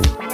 Bye.